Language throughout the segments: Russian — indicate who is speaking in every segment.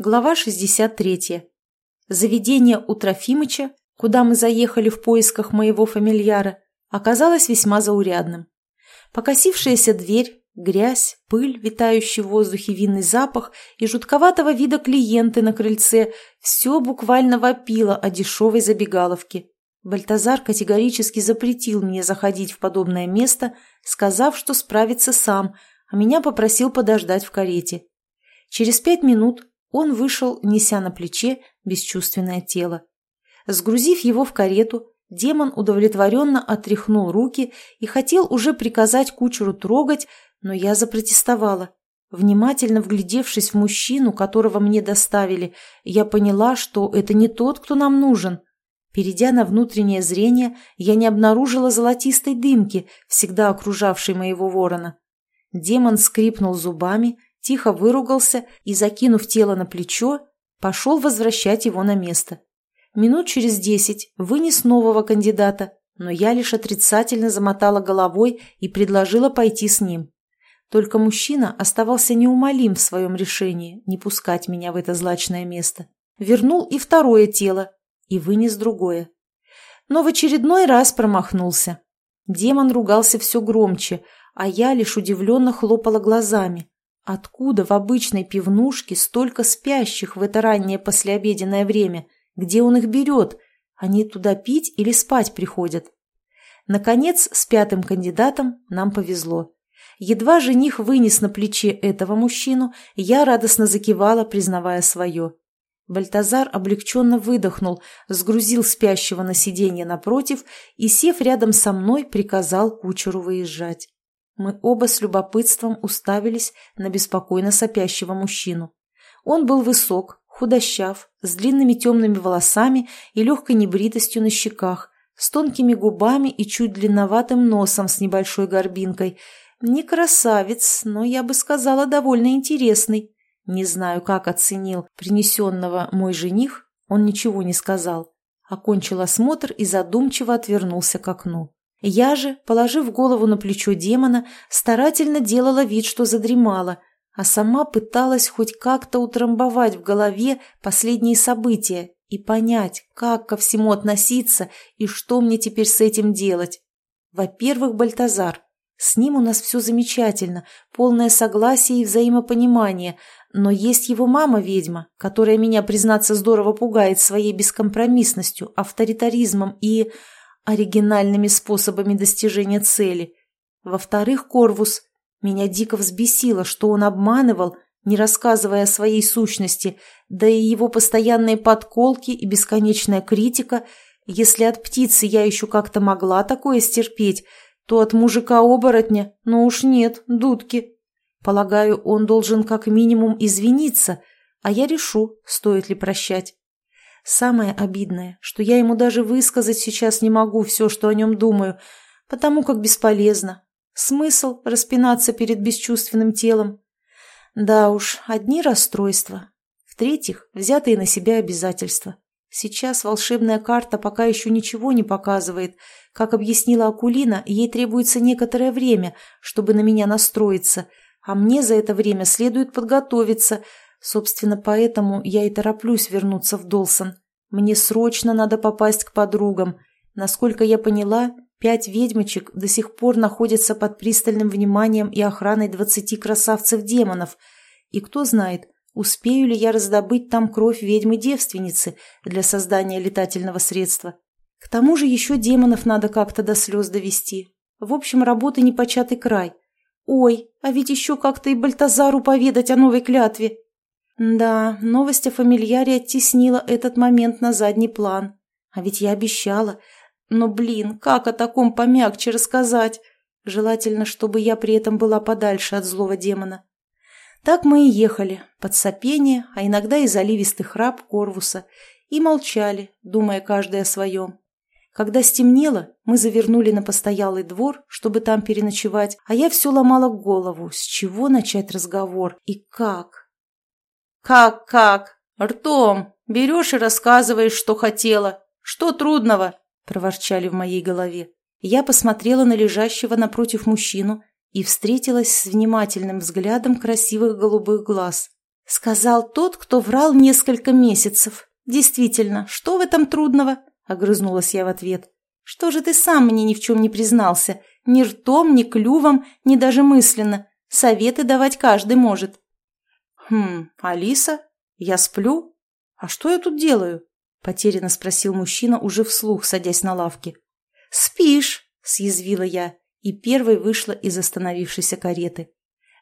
Speaker 1: Глава 63. Заведение у Трофимыча, куда мы заехали в поисках моего фамильяра, оказалось весьма заурядным. Покосившаяся дверь, грязь, пыль, витающий в воздухе винный запах и жутковатого вида клиенты на крыльце – все буквально вопило о дешевой забегаловке. Бальтазар категорически запретил мне заходить в подобное место, сказав, что справится сам, а меня попросил подождать в карете. Через пять минут он вышел, неся на плече бесчувственное тело. Сгрузив его в карету, демон удовлетворенно отряхнул руки и хотел уже приказать кучеру трогать, но я запротестовала. Внимательно вглядевшись в мужчину, которого мне доставили, я поняла, что это не тот, кто нам нужен. Перейдя на внутреннее зрение, я не обнаружила золотистой дымки, всегда окружавшей моего ворона. Демон скрипнул зубами тихо выругался и, закинув тело на плечо, пошел возвращать его на место. Минут через десять вынес нового кандидата, но я лишь отрицательно замотала головой и предложила пойти с ним. Только мужчина оставался неумолим в своем решении не пускать меня в это злачное место. Вернул и второе тело, и вынес другое. Но в очередной раз промахнулся. Демон ругался все громче, а я лишь удивленно хлопала глазами. Откуда в обычной пивнушке столько спящих в это раннее послеобеденное время? Где он их берет? Они туда пить или спать приходят? Наконец, с пятым кандидатом нам повезло. Едва жених вынес на плече этого мужчину, я радостно закивала, признавая свое. Бальтазар облегченно выдохнул, сгрузил спящего на сиденье напротив и, сев рядом со мной, приказал кучеру выезжать. Мы оба с любопытством уставились на беспокойно сопящего мужчину. Он был высок, худощав, с длинными темными волосами и легкой небритостью на щеках, с тонкими губами и чуть длинноватым носом с небольшой горбинкой. Не красавец, но, я бы сказала, довольно интересный. Не знаю, как оценил принесенного мой жених, он ничего не сказал. Окончил осмотр и задумчиво отвернулся к окну. Я же, положив голову на плечо демона, старательно делала вид, что задремала, а сама пыталась хоть как-то утрамбовать в голове последние события и понять, как ко всему относиться и что мне теперь с этим делать. Во-первых, Бальтазар. С ним у нас все замечательно, полное согласие и взаимопонимание, но есть его мама-ведьма, которая меня, признаться, здорово пугает своей бескомпромиссностью, авторитаризмом и оригинальными способами достижения цели. Во-вторых, Корвус. Меня дико взбесило, что он обманывал, не рассказывая о своей сущности, да и его постоянные подколки и бесконечная критика. Если от птицы я еще как-то могла такое стерпеть, то от мужика-оборотня, ну уж нет, дудки. Полагаю, он должен как минимум извиниться, а я решу, стоит ли прощать. Самое обидное, что я ему даже высказать сейчас не могу все, что о нем думаю, потому как бесполезно. Смысл распинаться перед бесчувственным телом? Да уж, одни расстройства. В-третьих, взятые на себя обязательства. Сейчас волшебная карта пока еще ничего не показывает. Как объяснила Акулина, ей требуется некоторое время, чтобы на меня настроиться, а мне за это время следует подготовиться – Собственно, поэтому я и тороплюсь вернуться в Долсон. Мне срочно надо попасть к подругам. Насколько я поняла, пять ведьмочек до сих пор находятся под пристальным вниманием и охраной двадцати красавцев-демонов. И кто знает, успею ли я раздобыть там кровь ведьмы-девственницы для создания летательного средства. К тому же еще демонов надо как-то до слез довести. В общем, работы непочатый край. Ой, а ведь еще как-то и Бальтазару поведать о новой клятве. Да, новость о фамильяре оттеснила этот момент на задний план. А ведь я обещала. Но, блин, как о таком помягче рассказать? Желательно, чтобы я при этом была подальше от злого демона. Так мы и ехали, под сопение, а иногда и заливистый храп Корвуса, и молчали, думая каждый о своем. Когда стемнело, мы завернули на постоялый двор, чтобы там переночевать, а я все ломала голову, с чего начать разговор и как. «Как-как? Ртом. Берешь и рассказываешь, что хотела. Что трудного?» – проворчали в моей голове. Я посмотрела на лежащего напротив мужчину и встретилась с внимательным взглядом красивых голубых глаз. Сказал тот, кто врал несколько месяцев. Действительно, что в этом трудного? Огрызнулась я в ответ. Что же ты сам мне ни в чем не признался? Ни ртом, ни клювом, ни даже мысленно. Советы давать каждый может. Хм, Алиса? Я сплю? А что я тут делаю? Потерянно спросил мужчина уже вслух, садясь на лавке. Спишь, съязвила я и первой вышла из остановившейся кареты.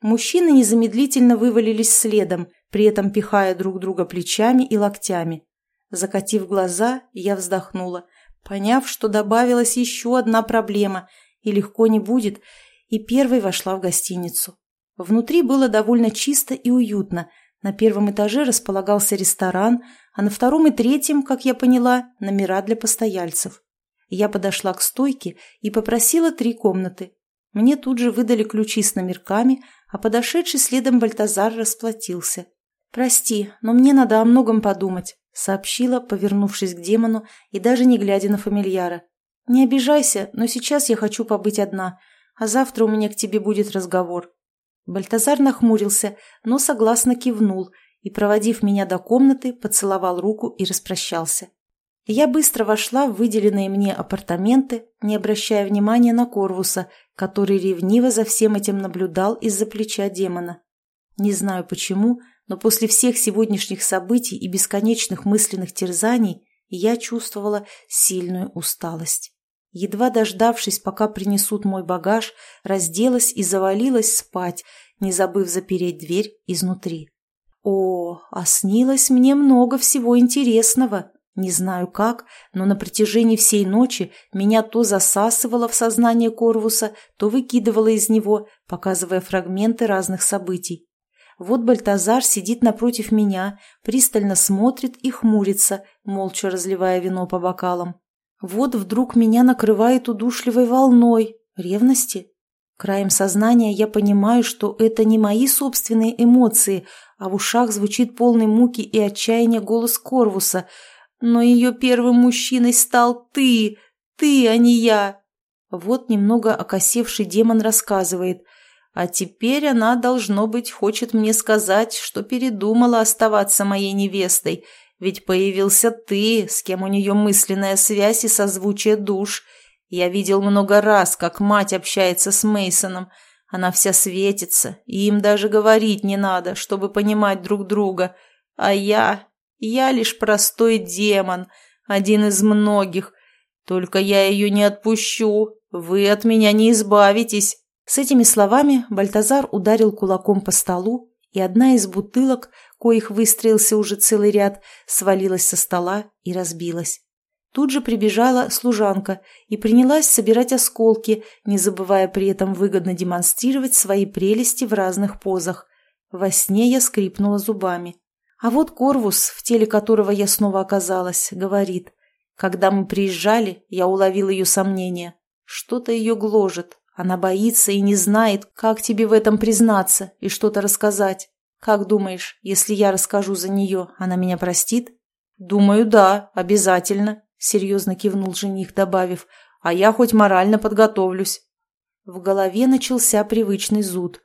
Speaker 1: Мужчины незамедлительно вывалились следом, при этом пихая друг друга плечами и локтями. Закатив глаза, я вздохнула, поняв, что добавилась еще одна проблема, и легко не будет, и первой вошла в гостиницу. Внутри было довольно чисто и уютно. На первом этаже располагался ресторан, а на втором и третьем, как я поняла, номера для постояльцев. Я подошла к стойке и попросила три комнаты. Мне тут же выдали ключи с номерками, а подошедший следом Бальтазар расплатился. «Прости, но мне надо о многом подумать», — сообщила, повернувшись к демону и даже не глядя на фамильяра. «Не обижайся, но сейчас я хочу побыть одна, а завтра у меня к тебе будет разговор». Бальтазар нахмурился, но согласно кивнул и, проводив меня до комнаты, поцеловал руку и распрощался. Я быстро вошла в выделенные мне апартаменты, не обращая внимания на Корвуса, который ревниво за всем этим наблюдал из-за плеча демона. Не знаю почему, но после всех сегодняшних событий и бесконечных мысленных терзаний я чувствовала сильную усталость. Едва дождавшись, пока принесут мой багаж, разделась и завалилась спать, не забыв запереть дверь изнутри. О, а снилось мне много всего интересного. Не знаю как, но на протяжении всей ночи меня то засасывало в сознание Корвуса, то выкидывало из него, показывая фрагменты разных событий. Вот Бальтазар сидит напротив меня, пристально смотрит и хмурится, молча разливая вино по бокалам. Вот вдруг меня накрывает удушливой волной. Ревности? Краем сознания я понимаю, что это не мои собственные эмоции, а в ушах звучит полный муки и отчаяния голос Корвуса – но ее первым мужчиной стал ты, ты, а не я. Вот немного окосевший демон рассказывает. А теперь она, должно быть, хочет мне сказать, что передумала оставаться моей невестой, ведь появился ты, с кем у нее мысленная связь и созвучие душ. Я видел много раз, как мать общается с Мейсоном. Она вся светится, и им даже говорить не надо, чтобы понимать друг друга. А я... Я лишь простой демон, один из многих. Только я ее не отпущу. Вы от меня не избавитесь». С этими словами Бальтазар ударил кулаком по столу, и одна из бутылок, коих выстроился уже целый ряд, свалилась со стола и разбилась. Тут же прибежала служанка и принялась собирать осколки, не забывая при этом выгодно демонстрировать свои прелести в разных позах. Во сне я скрипнула зубами. А вот Корвус, в теле которого я снова оказалась, говорит. Когда мы приезжали, я уловил ее сомнения. Что-то ее гложет. Она боится и не знает, как тебе в этом признаться и что-то рассказать. Как думаешь, если я расскажу за нее, она меня простит? Думаю, да, обязательно, серьезно кивнул жених, добавив, а я хоть морально подготовлюсь. В голове начался привычный зуд.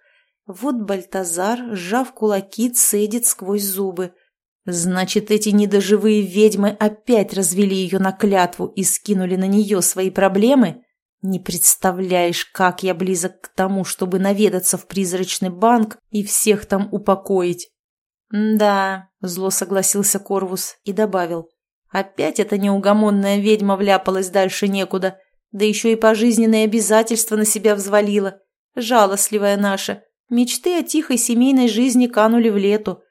Speaker 1: Вот Бальтазар, сжав кулаки, цедит сквозь зубы. Значит, эти недоживые ведьмы опять развели ее на клятву и скинули на нее свои проблемы? Не представляешь, как я близок к тому, чтобы наведаться в призрачный банк и всех там упокоить. «Да», — зло согласился Корвус и добавил. «Опять эта неугомонная ведьма вляпалась дальше некуда, да еще и пожизненные обязательства на себя взвалила. Жалостливая наша. Мечты о тихой семейной жизни канули в лету.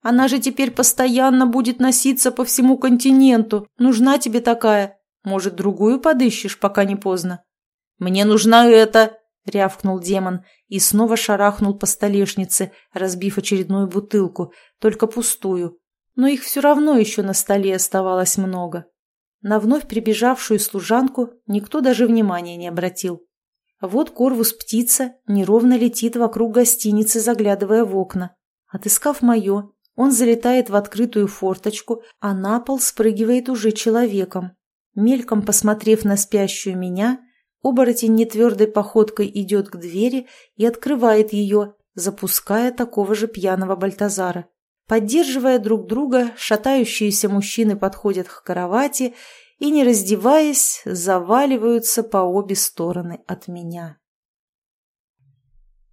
Speaker 1: Она же теперь постоянно будет носиться по всему континенту. Нужна тебе такая. Может, другую подыщешь, пока не поздно? Мне нужна эта, рявкнул демон и снова шарахнул по столешнице, разбив очередную бутылку, только пустую. Но их все равно еще на столе оставалось много. На вновь прибежавшую служанку никто даже внимания не обратил. Вот Корвус-птица неровно летит вокруг гостиницы, заглядывая в окна. Отыскав мое, он залетает в открытую форточку, а на пол спрыгивает уже человеком. Мельком посмотрев на спящую меня, оборотень нетвердой походкой идет к двери и открывает ее, запуская такого же пьяного Бальтазара. Поддерживая друг друга, шатающиеся мужчины подходят к кровати и, не раздеваясь, заваливаются по обе стороны от меня.